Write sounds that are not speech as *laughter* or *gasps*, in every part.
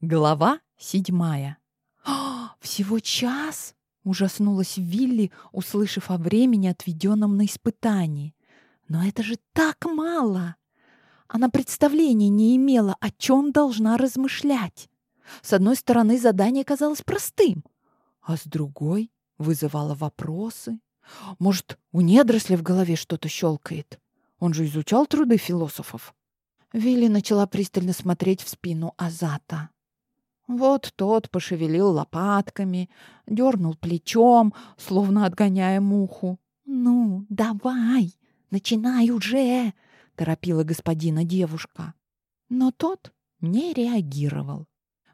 Глава седьмая. «А, *gasps* «Всего час?» — ужаснулась Вилли, услышав о времени, отведенном на испытании. «Но это же так мало!» Она представления не имела, о чем должна размышлять. С одной стороны, задание казалось простым, а с другой вызывало вопросы. Может, у недоросля в голове что-то щелкает? Он же изучал труды философов. Вилли начала пристально смотреть в спину Азата. Вот тот пошевелил лопатками, дернул плечом, словно отгоняя муху. «Ну, давай, начинай уже!» — торопила господина девушка. Но тот не реагировал.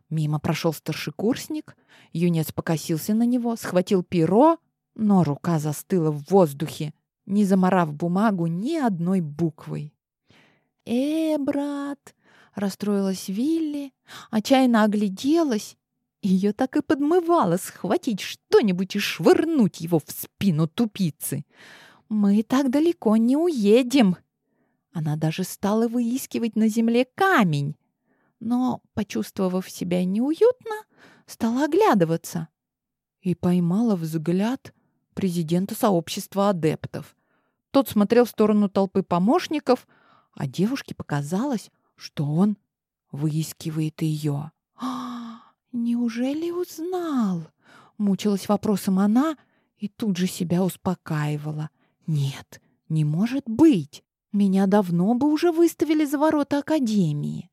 Мимо прошел старшекурсник, юнец покосился на него, схватил перо, но рука застыла в воздухе, не заморав бумагу ни одной буквой. «Э, брат!» Расстроилась Вилли, отчаянно огляделась. Ее так и подмывало схватить что-нибудь и швырнуть его в спину тупицы. «Мы так далеко не уедем!» Она даже стала выискивать на земле камень, но, почувствовав себя неуютно, стала оглядываться и поймала взгляд президента сообщества адептов. Тот смотрел в сторону толпы помощников, а девушке показалось, что он выискивает ее. «А, неужели узнал?» — мучилась вопросом она и тут же себя успокаивала. «Нет, не может быть! Меня давно бы уже выставили за ворота Академии!»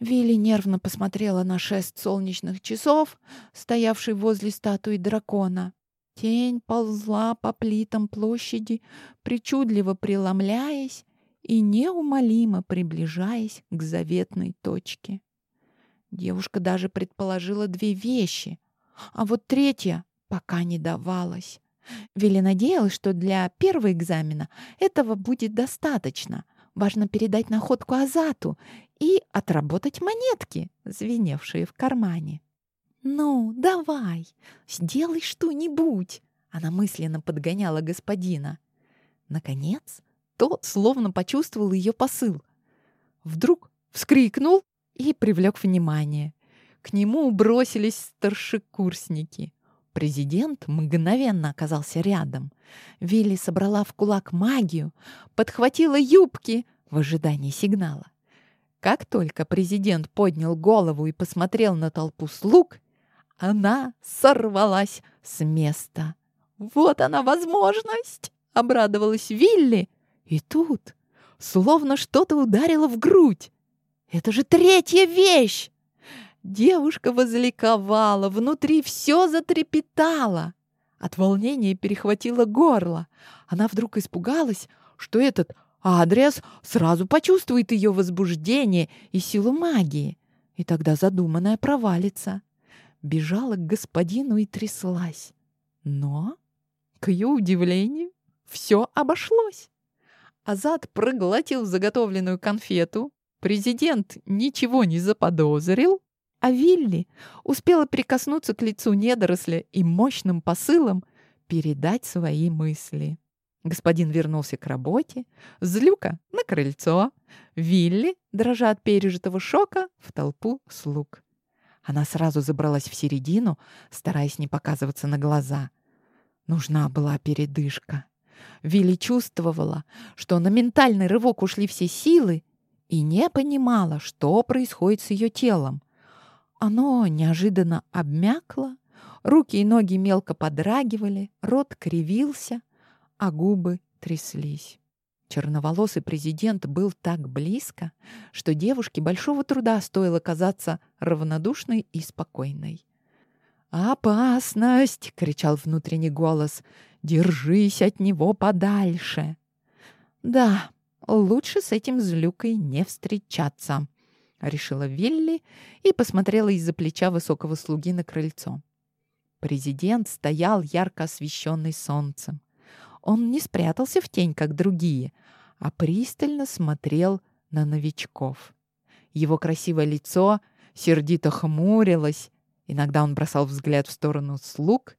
Вилли нервно посмотрела на шест солнечных часов, стоявший возле статуи дракона. Тень ползла по плитам площади, причудливо преломляясь и неумолимо приближаясь к заветной точке. Девушка даже предположила две вещи, а вот третья пока не давалась. Вилли надеялась, что для первого экзамена этого будет достаточно. Важно передать находку Азату и отработать монетки, звеневшие в кармане. «Ну, давай, сделай что-нибудь!» Она мысленно подгоняла господина. Наконец, тот словно почувствовал ее посыл. Вдруг вскрикнул и привлек внимание. К нему бросились старшекурсники. Президент мгновенно оказался рядом. Вилли собрала в кулак магию, подхватила юбки в ожидании сигнала. Как только президент поднял голову и посмотрел на толпу слуг, она сорвалась с места. «Вот она возможность!» — обрадовалась Вилли — и тут словно что-то ударило в грудь. Это же третья вещь! Девушка возликовала, внутри все затрепетало. От волнения перехватило горло. Она вдруг испугалась, что этот адрес сразу почувствует ее возбуждение и силу магии, и тогда задуманная провалится. Бежала к господину и тряслась. Но, к ее удивлению, все обошлось. Азат проглотил заготовленную конфету, президент ничего не заподозрил, а Вилли успела прикоснуться к лицу недоросля и мощным посылом передать свои мысли. Господин вернулся к работе, Злюка — на крыльцо, Вилли, дрожа от пережитого шока, в толпу слуг. Она сразу забралась в середину, стараясь не показываться на глаза. Нужна была передышка. Вилли чувствовала, что на ментальный рывок ушли все силы и не понимала, что происходит с ее телом. Оно неожиданно обмякло, руки и ноги мелко подрагивали, рот кривился, а губы тряслись. Черноволосый президент был так близко, что девушке большого труда стоило казаться равнодушной и спокойной. «Опасность!» — кричал внутренний голос. Держись от него подальше. Да, лучше с этим злюкой не встречаться, решила Вилли и посмотрела из-за плеча высокого слуги на крыльцо. Президент стоял ярко освещенный солнцем. Он не спрятался в тень, как другие, а пристально смотрел на новичков. Его красивое лицо сердито хмурилось, иногда он бросал взгляд в сторону слуг,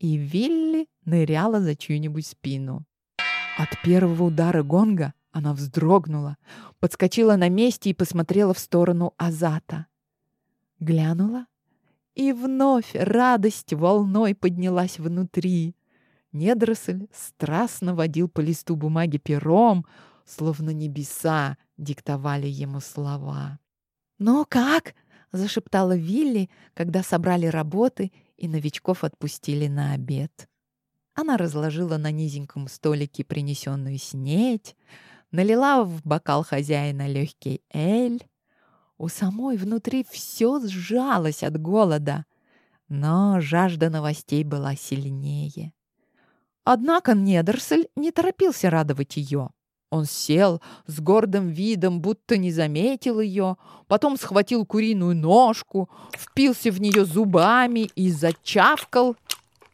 и Вилли ныряла за чью-нибудь спину. От первого удара гонга она вздрогнула, подскочила на месте и посмотрела в сторону Азата. Глянула, и вновь радость волной поднялась внутри. Недоросль страстно водил по листу бумаги пером, словно небеса диктовали ему слова. «Ну как?» — зашептала Вилли, когда собрали работы и новичков отпустили на обед. Она разложила на низеньком столике принесенную снеть, налила в бокал хозяина легкий эль. У самой внутри все сжалось от голода, но жажда новостей была сильнее. Однако Недерсель не торопился радовать ее. Он сел с гордым видом, будто не заметил ее, потом схватил куриную ножку, впился в нее зубами и зачавкал,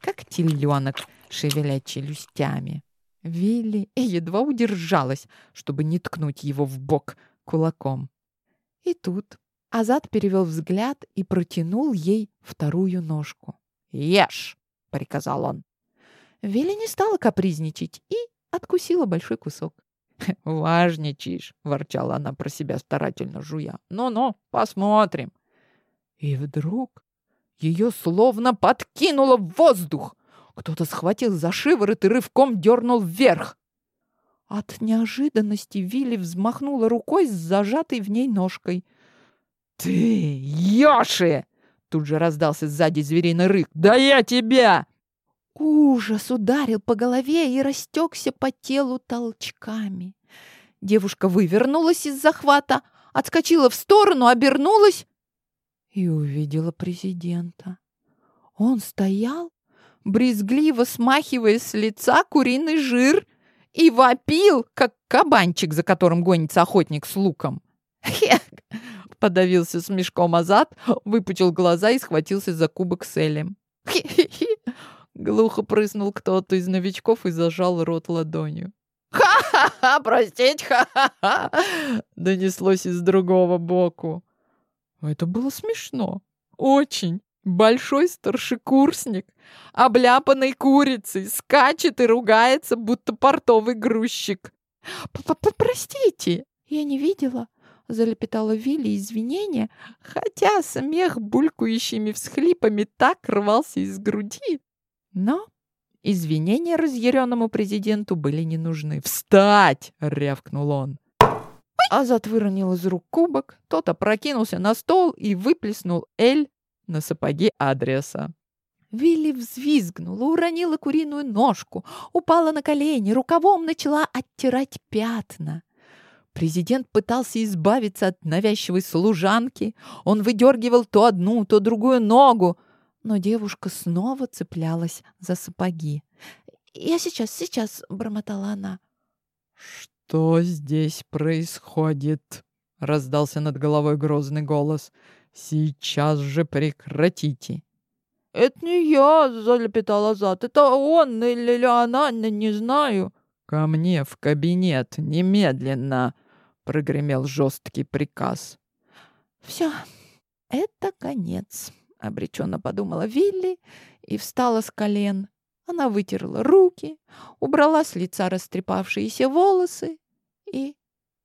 как теленок, шевеля челюстями. Вилли едва удержалась, чтобы не ткнуть его в бок кулаком. И тут Азат перевел взгляд и протянул ей вторую ножку. «Ешь!» — приказал он. Вилли не стала капризничать и откусила большой кусок. «Важничаешь!» — ворчала она про себя старательно жуя. «Ну-ну, посмотрим!» И вдруг ее словно подкинуло в воздух. Кто-то схватил за шиворот и рывком дернул вверх. От неожиданности Вилли взмахнула рукой с зажатой в ней ножкой. «Ты, Йоши!» Тут же раздался сзади звериный рык. «Да я тебя!» Ужас ударил по голове и растекся по телу толчками. Девушка вывернулась из захвата, отскочила в сторону, обернулась и увидела президента. Он стоял брезгливо смахивая с лица куриный жир, и вопил, как кабанчик, за которым гонится охотник с луком. «Хех!» — подавился с мешком Азат, выпучил глаза и схватился за кубок с Элем. «Хе-хе-хе!» — глухо прыснул кто-то из новичков и зажал рот ладонью. «Ха-ха-ха! Простите, ха-ха-ха!» — донеслось из другого боку. Это было смешно. Очень. Большой старшекурсник, обляпанный курицей, скачет и ругается, будто портовый грузчик. «Простите, я не видела», — залепетала Вилли извинения, хотя смех булькающими всхлипами так рвался из груди. Но извинения разъяренному президенту были не нужны. «Встать!» — рявкнул он. Азат выронил из рук кубок, тот опрокинулся на стол и выплеснул Эль на сапоги адреса. Вилли взвизгнула, уронила куриную ножку, упала на колени, рукавом начала оттирать пятна. Президент пытался избавиться от навязчивой служанки. Он выдергивал то одну, то другую ногу, но девушка снова цеплялась за сапоги. «Я сейчас, сейчас», — бормотала она. «Что здесь происходит?» — раздался над головой грозный голос. Сейчас же прекратите. Это не я, залепетал Азат. Это он или она, не знаю. Ко мне в кабинет немедленно, прогремел жесткий приказ. Все, это конец, обреченно подумала Вилли и встала с колен. Она вытерла руки, убрала с лица растрепавшиеся волосы и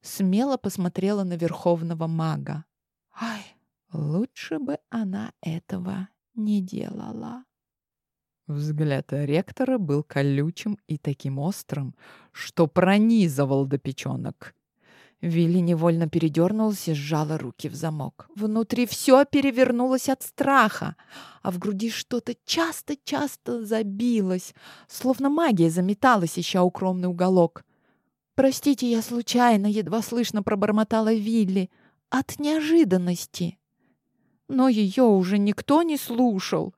смело посмотрела на верховного мага. Ай, Лучше бы она этого не делала. Взгляд ректора был колючим и таким острым, что пронизывал до печенок. Вилли невольно передернулась и сжала руки в замок. Внутри все перевернулось от страха, а в груди что-то часто-часто забилось, словно магия заметалась, ища укромный уголок. «Простите, я случайно, едва слышно пробормотала Вилли, от неожиданности». Но ее уже никто не слушал.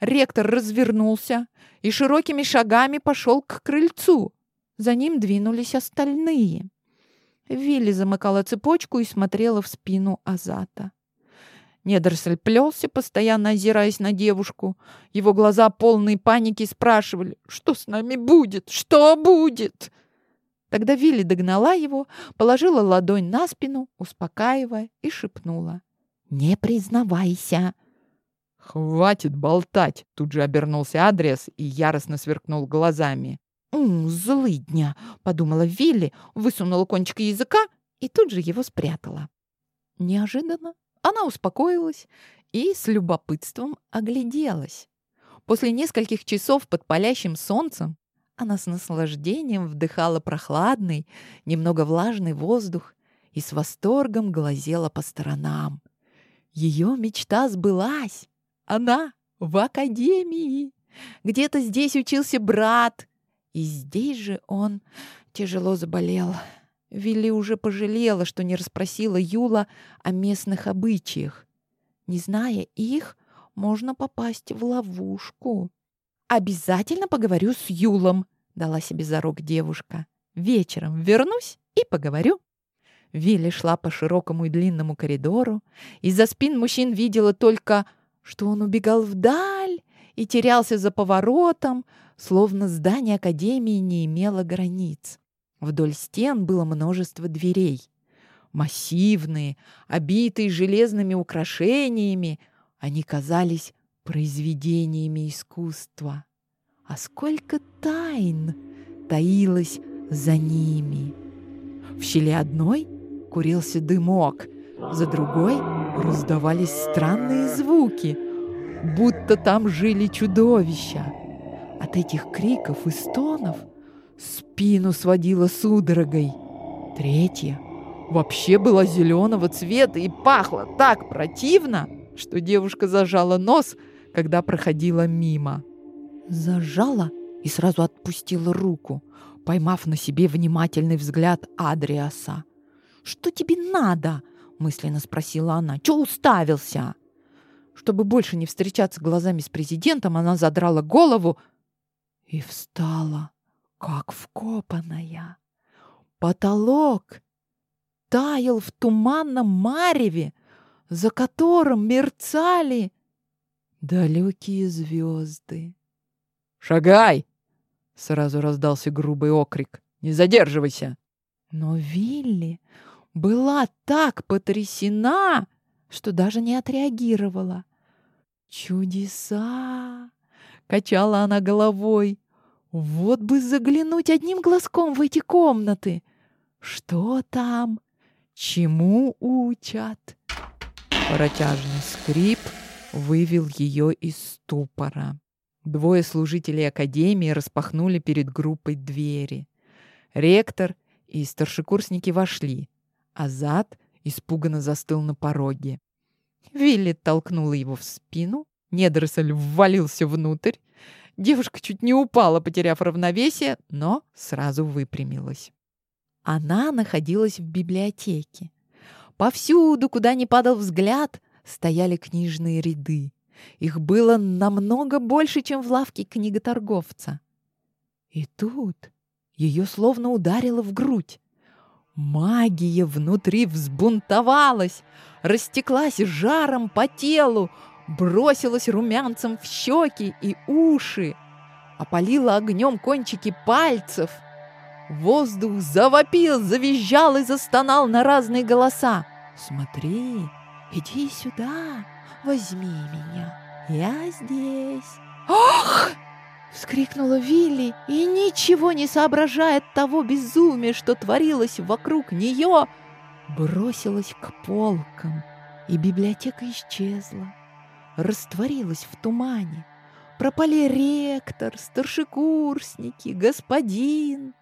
Ректор развернулся и широкими шагами пошел к крыльцу. За ним двинулись остальные. Вилли замыкала цепочку и смотрела в спину Азата. Недоросль плелся, постоянно озираясь на девушку. Его глаза, полные паники, спрашивали, что с нами будет, что будет. Тогда Вилли догнала его, положила ладонь на спину, успокаивая, и шепнула. «Не признавайся!» «Хватит болтать!» Тут же обернулся адрес и яростно сверкнул глазами. «М, «Злыдня!» — подумала Вилли, высунула кончик языка и тут же его спрятала. Неожиданно она успокоилась и с любопытством огляделась. После нескольких часов под палящим солнцем она с наслаждением вдыхала прохладный, немного влажный воздух и с восторгом глазела по сторонам. Ее мечта сбылась. Она в академии. Где-то здесь учился брат, и здесь же он тяжело заболел. Вилли уже пожалела, что не расспросила Юла о местных обычаях. Не зная их, можно попасть в ловушку. «Обязательно поговорю с Юлом», — дала себе зарок девушка. «Вечером вернусь и поговорю». Вилли шла по широкому и длинному коридору. Из-за спин мужчин видела только, что он убегал вдаль и терялся за поворотом, словно здание Академии не имело границ. Вдоль стен было множество дверей. Массивные, обитые железными украшениями, они казались произведениями искусства. А сколько тайн таилось за ними! В щели одной курился дымок, за другой раздавались странные звуки, будто там жили чудовища. От этих криков и стонов спину сводила судорогой. Третья вообще была зеленого цвета и пахла так противно, что девушка зажала нос, когда проходила мимо. Зажала и сразу отпустила руку, поймав на себе внимательный взгляд Адриаса. «Что тебе надо?» — мысленно спросила она. «Чего уставился?» Чтобы больше не встречаться глазами с президентом, она задрала голову и встала, как вкопанная. Потолок таял в туманном мареве, за которым мерцали далекие звезды. «Шагай!» — сразу раздался грубый окрик. «Не задерживайся!» Но Вилли была так потрясена, что даже не отреагировала. «Чудеса!» — качала она головой. «Вот бы заглянуть одним глазком в эти комнаты! Что там? Чему учат?» Протяжный скрип вывел ее из ступора. Двое служителей академии распахнули перед группой двери. Ректор и старшекурсники вошли, а Зад испуганно застыл на пороге. Вилли толкнула его в спину, недоросль ввалился внутрь. Девушка чуть не упала, потеряв равновесие, но сразу выпрямилась. Она находилась в библиотеке. Повсюду, куда ни падал взгляд, стояли книжные ряды. Их было намного больше, чем в лавке книготорговца. И тут ее словно ударило в грудь. Магия внутри взбунтовалась, растеклась жаром по телу, бросилась румянцем в щеки и уши, опалила огнем кончики пальцев. Воздух завопил, завизжал и застонал на разные голоса. «Смотри, иди сюда, возьми меня, я здесь». «Ох!» Вскрикнула Вилли и, ничего не соображая от того безумия, что творилось вокруг нее, бросилась к полкам, и библиотека исчезла, растворилась в тумане. Пропали ректор, старшекурсники, господин.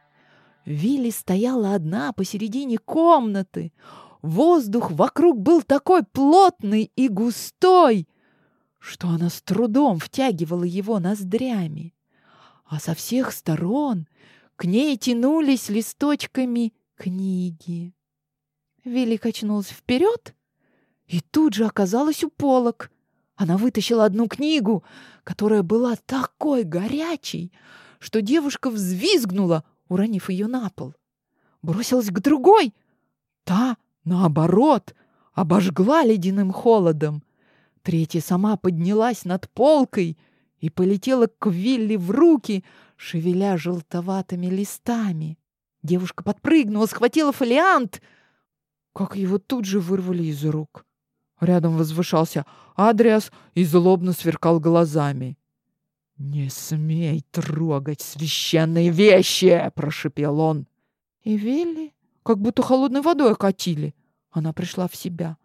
Вилли стояла одна посередине комнаты. Воздух вокруг был такой плотный и густой, что она с трудом втягивала его ноздрями а со всех сторон к ней тянулись листочками книги. Вилли качнулась вперед и тут же оказалась у полок. Она вытащила одну книгу, которая была такой горячей, что девушка взвизгнула, уронив ее на пол. Бросилась к другой. Та, наоборот, обожгла ледяным холодом. Третья сама поднялась над полкой — и полетела к Вилли в руки, шевеля желтоватыми листами. Девушка подпрыгнула, схватила фолиант, как его тут же вырвали из рук. Рядом возвышался Адриас и злобно сверкал глазами. «Не смей трогать священные вещи!» — прошипел он. И Вилли как будто холодной водой окатили. Она пришла в себя.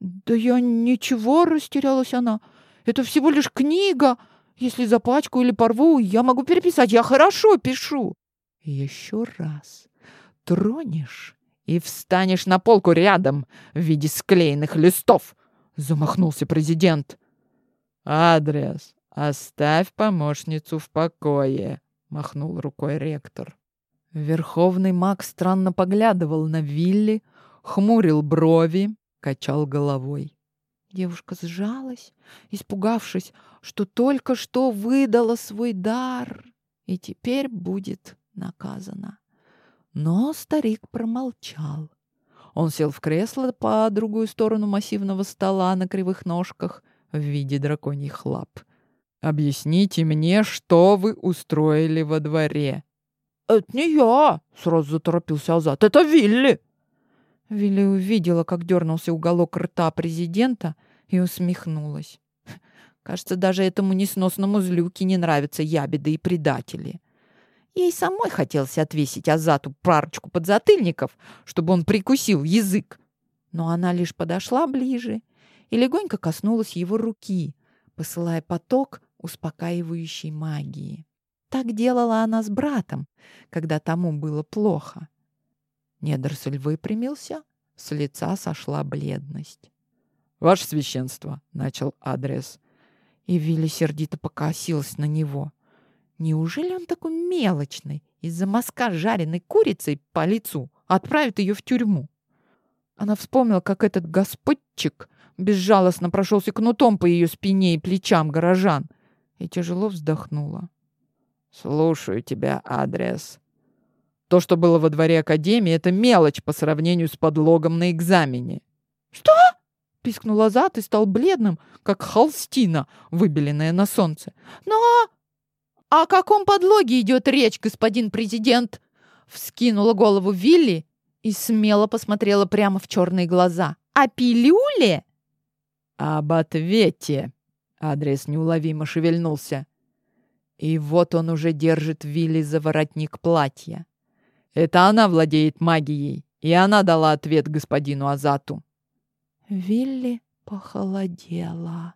«Да я ничего», — растерялась она. «Это всего лишь книга. Если запачкаю или порву, я могу переписать. Я хорошо пишу». «Еще раз тронешь и встанешь на полку рядом в виде склеенных листов», — замахнулся президент. «Адрес. Оставь помощницу в покое», — махнул рукой ректор. Верховный маг странно поглядывал на Вилли, хмурил брови, качал головой. Девушка сжалась, испугавшись, что только что выдала свой дар и теперь будет наказана. Но старик промолчал. Он сел в кресло по другую сторону массивного стола на кривых ножках в виде драконьих лап. «Объясните мне, что вы устроили во дворе?» «Это не я!» — сразу заторопился Азат. «Это Вилли!» Вилли увидела, как дернулся уголок рта президента и усмехнулась. Кажется, даже этому несносному злюке не нравятся ябеды и предатели. Ей самой хотелось отвесить Азату парочку подзатыльников, чтобы он прикусил язык. Но она лишь подошла ближе и легонько коснулась его руки, посылая поток успокаивающей магии. Так делала она с братом, когда тому было плохо. Недоросль выпрямился, с лица сошла бледность. «Ваше священство», — начал адрес. И Вилли сердито покосилась на него. Неужели он такой мелочный? Из-за мазка жареной курицей по лицу отправит ее в тюрьму. Она вспомнила, как этот господчик безжалостно прошелся кнутом по ее спине и плечам горожан и тяжело вздохнула. «Слушаю тебя, адрес», то, что было во дворе Академии, это мелочь по сравнению с подлогом на экзамене. «Что?» — пискнул Азат и стал бледным, как холстина, выбеленная на солнце. «Но о каком подлоге идет речь, господин президент?» Вскинула голову Вилли и смело посмотрела прямо в черные глаза. «О пилюле?» «Об ответе!» — адрес неуловимо шевельнулся. И вот он уже держит Вилли за воротник платья. Это она владеет магией, и она дала ответ господину Азату. Вилли похолодела.